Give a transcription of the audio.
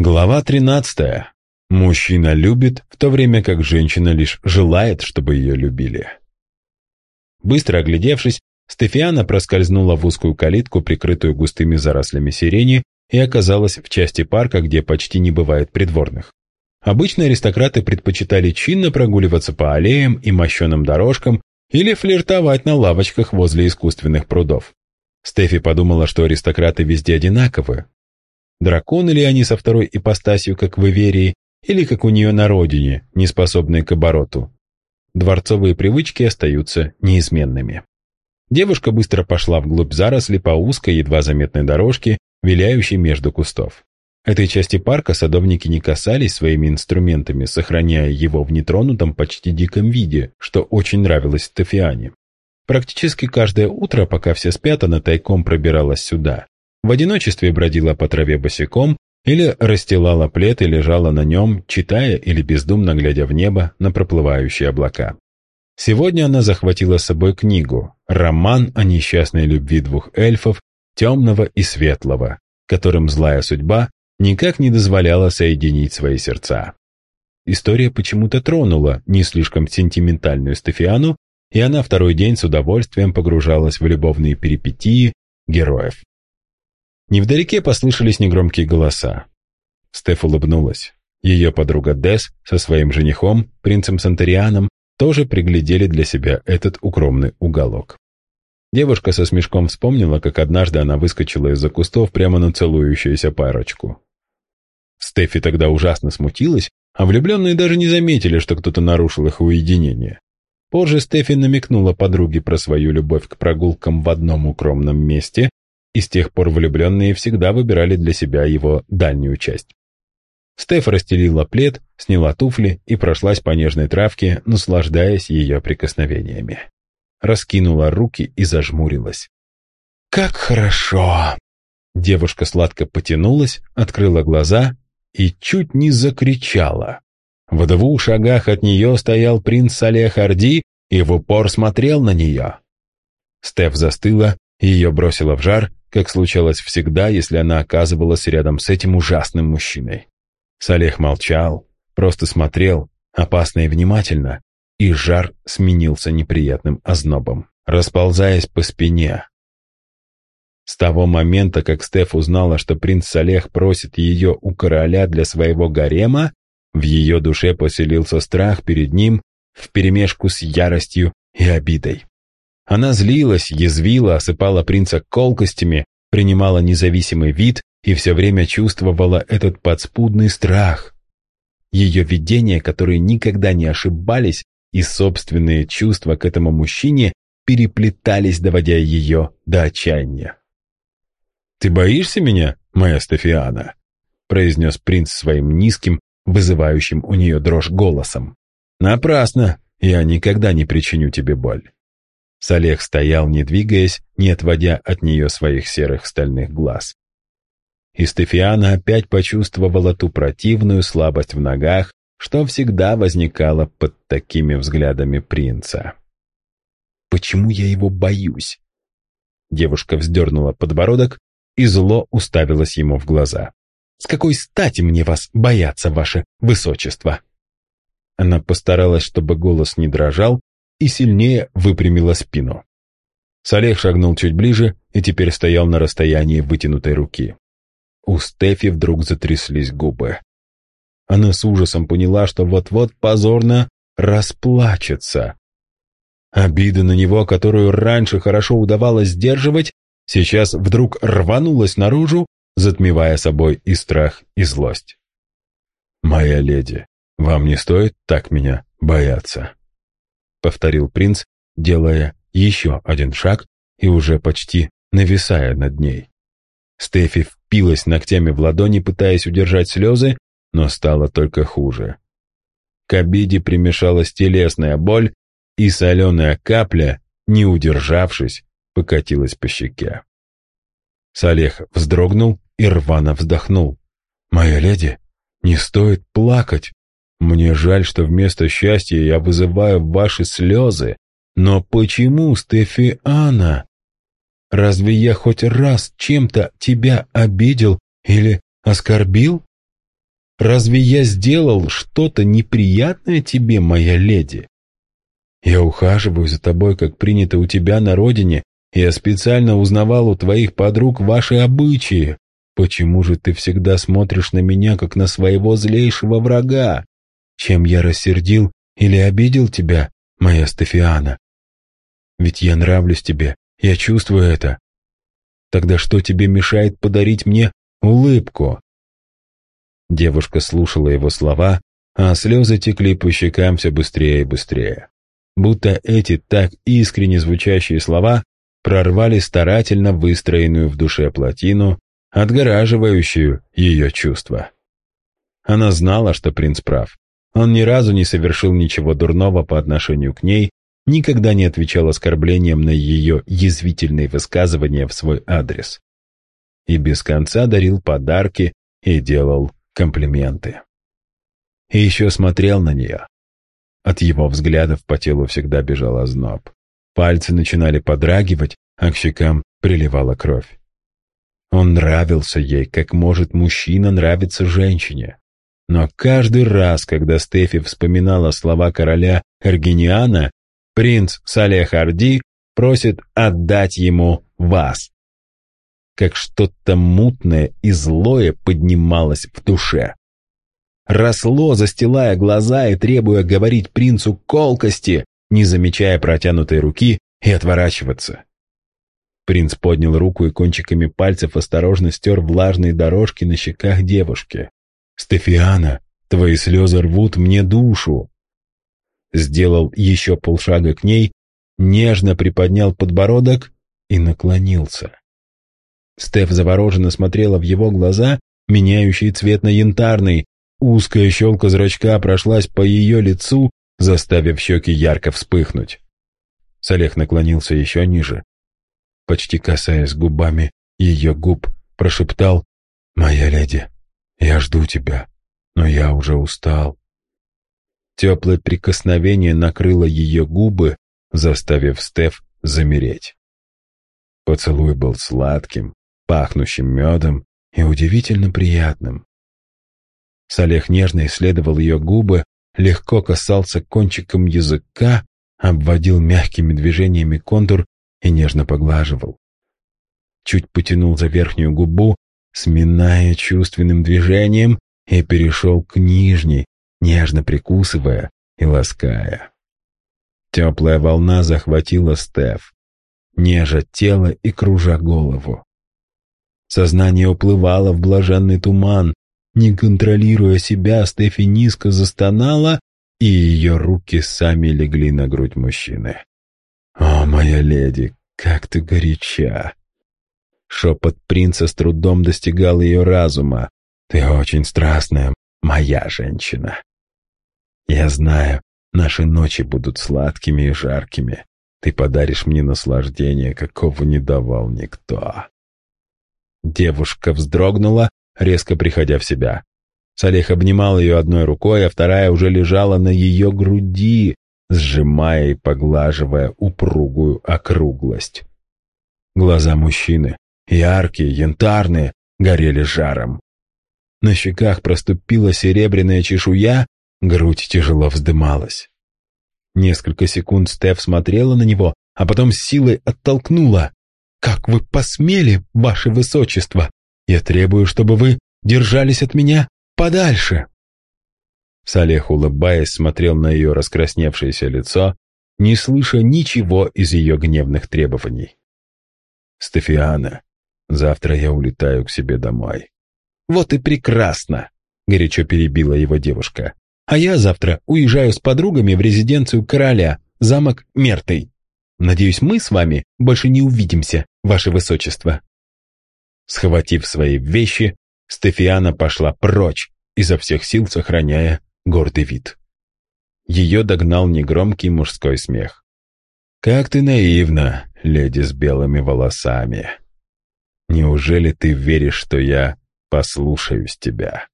Глава 13. Мужчина любит, в то время как женщина лишь желает, чтобы ее любили. Быстро оглядевшись, Стефиана проскользнула в узкую калитку, прикрытую густыми зарослями сирени, и оказалась в части парка, где почти не бывает придворных. Обычно аристократы предпочитали чинно прогуливаться по аллеям и мощеным дорожкам или флиртовать на лавочках возле искусственных прудов. Стефи подумала, что аристократы везде одинаковы, Драконы ли они со второй ипостасью, как в Иверии, или как у нее на родине, не способные к обороту? Дворцовые привычки остаются неизменными. Девушка быстро пошла вглубь заросли по узкой, едва заметной дорожке, виляющей между кустов. Этой части парка садовники не касались своими инструментами, сохраняя его в нетронутом, почти диком виде, что очень нравилось Стефиане. Практически каждое утро, пока все спят, она тайком пробиралась сюда, в одиночестве бродила по траве босиком или расстилала плед и лежала на нем, читая или бездумно глядя в небо на проплывающие облака. Сегодня она захватила с собой книгу «Роман о несчастной любви двух эльфов, темного и светлого», которым злая судьба никак не дозволяла соединить свои сердца. История почему-то тронула не слишком сентиментальную Стефиану, и она второй день с удовольствием погружалась в любовные перипетии героев. Невдалеке послышались негромкие голоса. Стеф улыбнулась. Ее подруга Дес со своим женихом, принцем Сантерианом, тоже приглядели для себя этот укромный уголок. Девушка со смешком вспомнила, как однажды она выскочила из-за кустов прямо на целующуюся парочку. Стефи тогда ужасно смутилась, а влюбленные даже не заметили, что кто-то нарушил их уединение. Позже Стефи намекнула подруге про свою любовь к прогулкам в одном укромном месте, и с тех пор влюбленные всегда выбирали для себя его дальнюю часть. Стеф расстелила плед, сняла туфли и прошлась по нежной травке, наслаждаясь ее прикосновениями. Раскинула руки и зажмурилась. «Как хорошо!» Девушка сладко потянулась, открыла глаза и чуть не закричала. В двух шагах от нее стоял принц Салех Орди и в упор смотрел на нее. Стеф застыла, ее бросило в жар, как случалось всегда, если она оказывалась рядом с этим ужасным мужчиной. Салех молчал, просто смотрел, опасно и внимательно, и жар сменился неприятным ознобом, расползаясь по спине. С того момента, как Стеф узнала, что принц Салех просит ее у короля для своего гарема, в ее душе поселился страх перед ним вперемешку с яростью и обидой. Она злилась, язвила, осыпала принца колкостями, принимала независимый вид и все время чувствовала этот подспудный страх. Ее видения, которые никогда не ошибались, и собственные чувства к этому мужчине переплетались, доводя ее до отчаяния. «Ты боишься меня, моя Стефиана?» произнес принц своим низким, вызывающим у нее дрожь голосом. «Напрасно! Я никогда не причиню тебе боль. Салех стоял, не двигаясь, не отводя от нее своих серых стальных глаз. И Стефиана опять почувствовала ту противную слабость в ногах, что всегда возникала под такими взглядами принца. «Почему я его боюсь?» Девушка вздернула подбородок и зло уставилась ему в глаза. «С какой стати мне вас бояться, ваше высочество?» Она постаралась, чтобы голос не дрожал, и сильнее выпрямила спину. Салех шагнул чуть ближе и теперь стоял на расстоянии вытянутой руки. У Стефи вдруг затряслись губы. Она с ужасом поняла, что вот-вот позорно расплачется. Обида на него, которую раньше хорошо удавалось сдерживать, сейчас вдруг рванулась наружу, затмевая собой и страх, и злость. «Моя леди, вам не стоит так меня бояться». — повторил принц, делая еще один шаг и уже почти нависая над ней. Стефи впилась ногтями в ладони, пытаясь удержать слезы, но стало только хуже. К обиде примешалась телесная боль, и соленая капля, не удержавшись, покатилась по щеке. Салех вздрогнул и рвано вздохнул. «Моя леди, не стоит плакать!» Мне жаль, что вместо счастья я вызываю ваши слезы. Но почему, Стефиана? Разве я хоть раз чем-то тебя обидел или оскорбил? Разве я сделал что-то неприятное тебе, моя леди? Я ухаживаю за тобой, как принято у тебя на родине. Я специально узнавал у твоих подруг ваши обычаи. Почему же ты всегда смотришь на меня, как на своего злейшего врага? Чем я рассердил или обидел тебя, моя Стефиана? Ведь я нравлюсь тебе, я чувствую это. Тогда что тебе мешает подарить мне улыбку?» Девушка слушала его слова, а слезы текли по щекам все быстрее и быстрее. Будто эти так искренне звучащие слова прорвали старательно выстроенную в душе плотину, отгораживающую ее чувства. Она знала, что принц прав. Он ни разу не совершил ничего дурного по отношению к ней, никогда не отвечал оскорблением на ее язвительные высказывания в свой адрес. И без конца дарил подарки и делал комплименты. И еще смотрел на нее. От его взглядов по телу всегда бежал озноб. Пальцы начинали подрагивать, а к щекам приливала кровь. Он нравился ей, как может мужчина нравиться женщине. Но каждый раз, когда Стефи вспоминала слова короля Эргениана, принц Салех Арди просит отдать ему вас. Как что-то мутное и злое поднималось в душе. Росло, застилая глаза и требуя говорить принцу колкости, не замечая протянутой руки и отворачиваться. Принц поднял руку и кончиками пальцев осторожно стер влажные дорожки на щеках девушки. «Стефиана, твои слезы рвут мне душу!» Сделал еще полшага к ней, нежно приподнял подбородок и наклонился. Стеф завороженно смотрела в его глаза, меняющий цвет на янтарный. Узкая щелка зрачка прошлась по ее лицу, заставив щеки ярко вспыхнуть. Салех наклонился еще ниже. Почти касаясь губами ее губ, прошептал «Моя леди, я жду тебя, но я уже устал. Теплое прикосновение накрыло ее губы, заставив Стеф замереть. Поцелуй был сладким, пахнущим медом и удивительно приятным. Салех нежно исследовал ее губы, легко касался кончиком языка, обводил мягкими движениями контур и нежно поглаживал. Чуть потянул за верхнюю губу, сминая чувственным движением, и перешел к нижней, нежно прикусывая и лаская. Теплая волна захватила Стеф, нежа тело и кружа голову. Сознание уплывало в блаженный туман. Не контролируя себя, Стефи низко застонала, и ее руки сами легли на грудь мужчины. «О, моя леди, как ты горяча!» Шепот принца с трудом достигал ее разума. «Ты очень страстная, моя женщина!» «Я знаю, наши ночи будут сладкими и жаркими. Ты подаришь мне наслаждение, какого не давал никто». Девушка вздрогнула, резко приходя в себя. Салех обнимал ее одной рукой, а вторая уже лежала на ее груди, сжимая и поглаживая упругую округлость. Глаза мужчины, яркие, янтарные, горели жаром. На щеках проступила серебряная чешуя, грудь тяжело вздымалась. Несколько секунд Стеф смотрела на него, а потом с силой оттолкнула. «Как вы посмели, ваше высочество? Я требую, чтобы вы держались от меня подальше!» Салех, улыбаясь, смотрел на ее раскрасневшееся лицо, не слыша ничего из ее гневных требований. «Стефиана, завтра я улетаю к себе домой». «Вот и прекрасно!» — горячо перебила его девушка. «А я завтра уезжаю с подругами в резиденцию короля, замок Мертый. Надеюсь, мы с вами больше не увидимся, ваше высочество». Схватив свои вещи, Стефиана пошла прочь, изо всех сил сохраняя гордый вид. Ее догнал негромкий мужской смех. «Как ты наивна, леди с белыми волосами! Неужели ты веришь, что я послушаюсь тебя?»